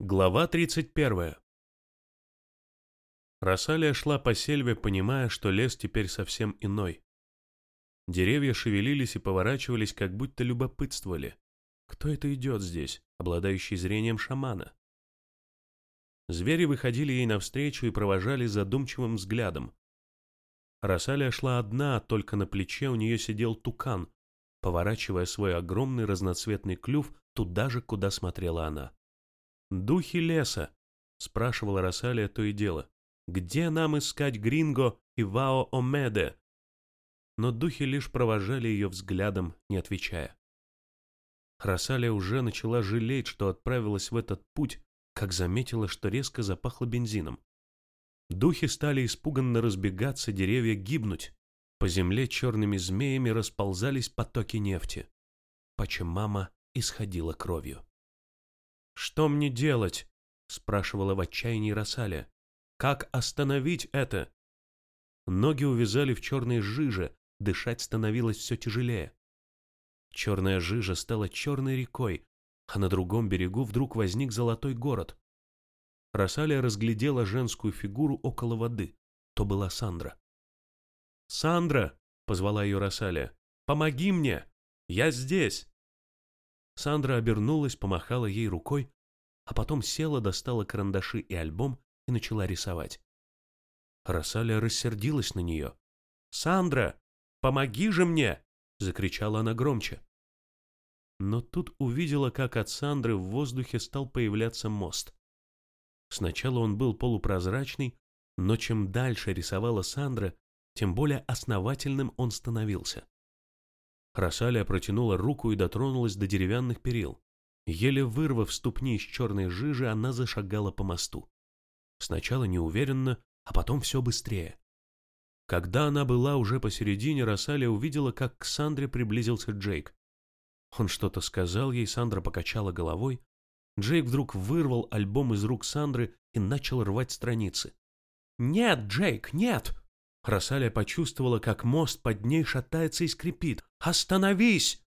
Глава 31. Рассалия шла по сельве, понимая, что лес теперь совсем иной. Деревья шевелились и поворачивались, как будто любопытствовали. Кто это идет здесь, обладающий зрением шамана? Звери выходили ей навстречу и провожали задумчивым взглядом. Рассалия шла одна, только на плече у нее сидел тукан, поворачивая свой огромный разноцветный клюв туда же, куда смотрела она. «Духи леса», — спрашивала Рассалия то и дело. «Где нам искать Гринго и Вао Омеде?» Но духи лишь провожали ее взглядом, не отвечая. Рассалия уже начала жалеть, что отправилась в этот путь, как заметила, что резко запахло бензином. Духи стали испуганно разбегаться, деревья гибнуть. По земле черными змеями расползались потоки нефти. Пачемама исходила кровью. «Что мне делать?» — спрашивала в отчаянии Рассаля. «Как остановить это?» Ноги увязали в черной жиже, дышать становилось все тяжелее. Черная жижа стала черной рекой, а на другом берегу вдруг возник золотой город. Рассалия разглядела женскую фигуру около воды. То была Сандра. «Сандра!» — позвала ее Рассалия. «Помоги мне! Я здесь!» Сандра обернулась, помахала ей рукой, а потом села, достала карандаши и альбом и начала рисовать. Рассалия рассердилась на нее. «Сандра, помоги же мне!» — закричала она громче. Но тут увидела, как от Сандры в воздухе стал появляться мост. Сначала он был полупрозрачный, но чем дальше рисовала Сандра, тем более основательным он становился. Рассалия протянула руку и дотронулась до деревянных перил. Еле вырвав ступни из черной жижи, она зашагала по мосту. Сначала неуверенно, а потом все быстрее. Когда она была уже посередине, Рассалия увидела, как к Сандре приблизился Джейк. Он что-то сказал ей, Сандра покачала головой. Джейк вдруг вырвал альбом из рук Сандры и начал рвать страницы. «Нет, Джейк, нет!» Рассалия почувствовала, как мост под ней шатается и скрипит. «Остановись!»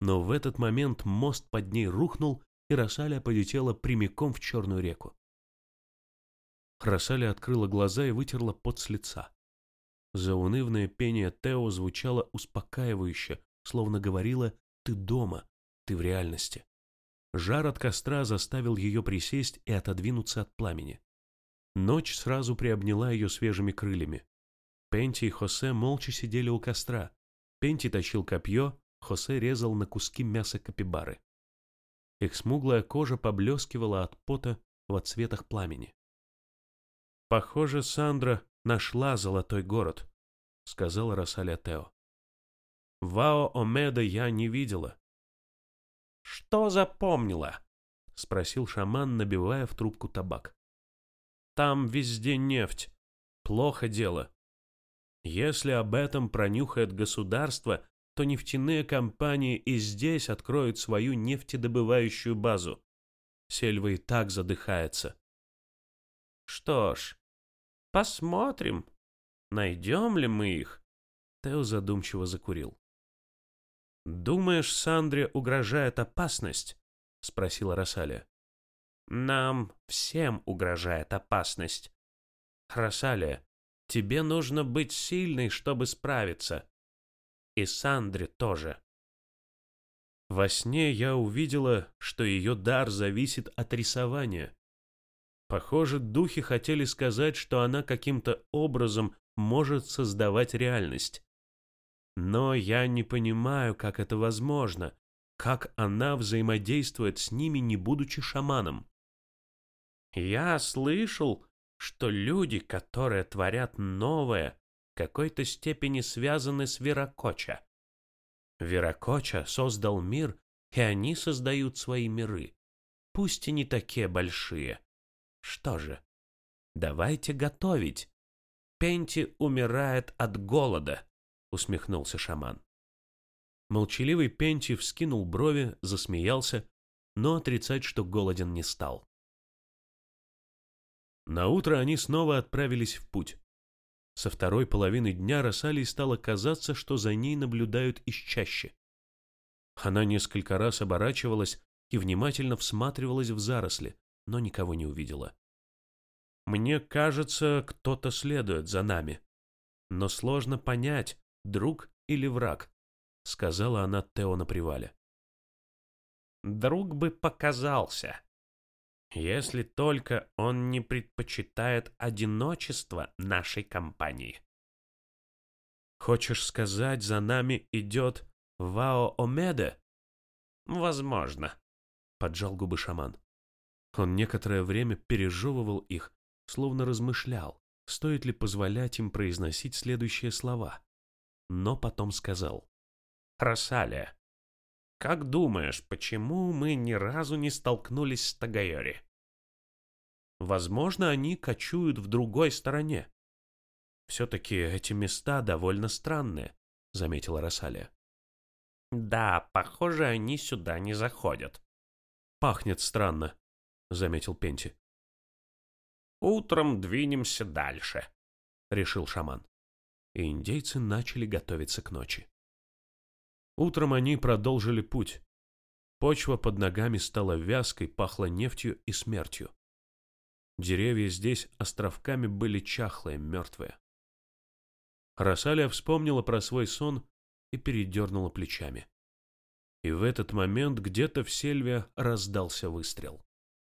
Но в этот момент мост под ней рухнул, и Рассалия полетела прямиком в Черную реку. Рассалия открыла глаза и вытерла пот с лица. Заунывное пение Тео звучало успокаивающе, словно говорило «ты дома, ты в реальности». Жар от костра заставил ее присесть и отодвинуться от пламени. Ночь сразу приобняла ее свежими крыльями. Пенти и Хосе молча сидели у костра. Пенти точил копье, Хосе резал на куски мяса капибары. Их смуглая кожа поблескивала от пота в отсветах пламени. «Похоже, Сандра нашла золотой город», — сказала Росаля Тео. «Вао Омеда я не видела». «Что запомнила?» — спросил шаман, набивая в трубку табак. «Там везде нефть. Плохо дело. Если об этом пронюхает государство, то нефтяные компании и здесь откроют свою нефтедобывающую базу. Сельва и так задыхается. Что ж, посмотрим, найдем ли мы их. Тео задумчиво закурил. «Думаешь, Сандре угрожает опасность?» — спросила Рассалия. «Нам всем угрожает опасность. Рассалия, Тебе нужно быть сильной, чтобы справиться. И Сандре тоже. Во сне я увидела, что ее дар зависит от рисования. Похоже, духи хотели сказать, что она каким-то образом может создавать реальность. Но я не понимаю, как это возможно, как она взаимодействует с ними, не будучи шаманом. Я слышал, что люди, которые творят новое, в какой-то степени связаны с Веракоча. Веракоча создал мир, и они создают свои миры, пусть и не такие большие. Что же, давайте готовить. Пенти умирает от голода, усмехнулся шаман. Молчаливый Пенти вскинул брови, засмеялся, но отрицать, что голоден не стал. На утро они снова отправились в путь. Со второй половины дня Рассалии стало казаться, что за ней наблюдают из чаще. Она несколько раз оборачивалась и внимательно всматривалась в заросли, но никого не увидела. «Мне кажется, кто-то следует за нами. Но сложно понять, друг или враг», — сказала она Тео на привале. «Друг бы показался», если только он не предпочитает одиночество нашей компании. Хочешь сказать, за нами идет Вао Омеде? Возможно, поджал губы шаман. Он некоторое время пережевывал их, словно размышлял, стоит ли позволять им произносить следующие слова. Но потом сказал. «Росалия, как думаешь, почему мы ни разу не столкнулись с Тагайори? Возможно, они кочуют в другой стороне. Все-таки эти места довольно странные, заметила Росалия. Да, похоже, они сюда не заходят. Пахнет странно, заметил Пенти. Утром двинемся дальше, решил шаман. И индейцы начали готовиться к ночи. Утром они продолжили путь. Почва под ногами стала вязкой, пахла нефтью и смертью. Деревья здесь островками были чахлые, мертвые. Росалия вспомнила про свой сон и передернула плечами. И в этот момент где-то в сельве раздался выстрел.